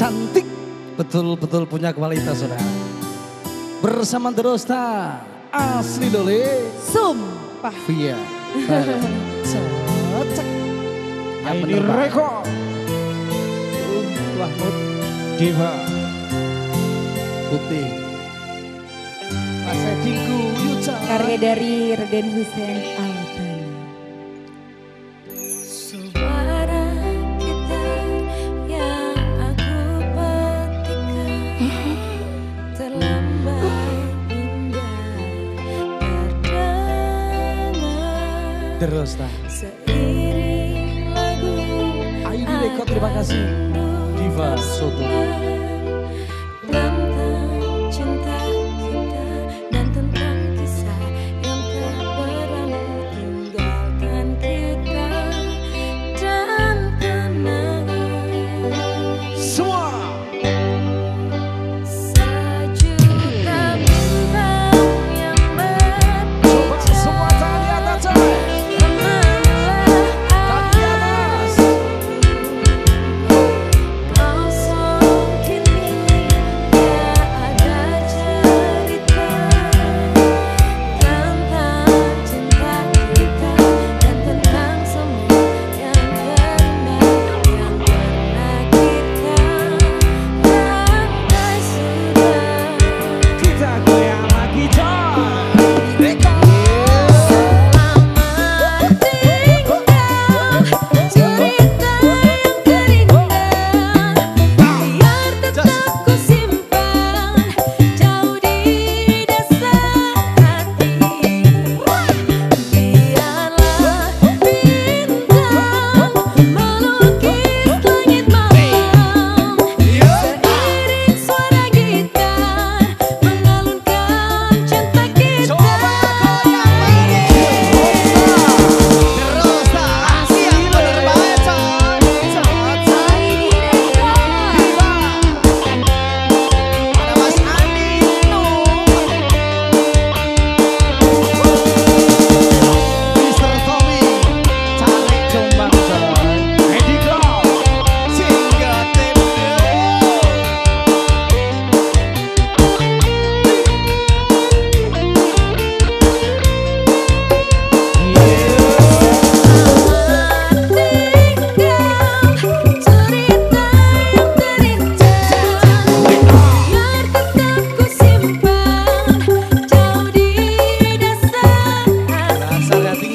cantik, betul-betul punya kualitas saudara. Bersama Drosta, asli dole. Sumpah. Via. Cocok. Yang Ini bener. Reko. Mahmud Diva. Putih. Mas Edingku, Yuca. Karya dari Reden Hussein Altana. Suara drozda. Aiubi dei contri magazzini. Diva sotto.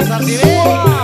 Martínez.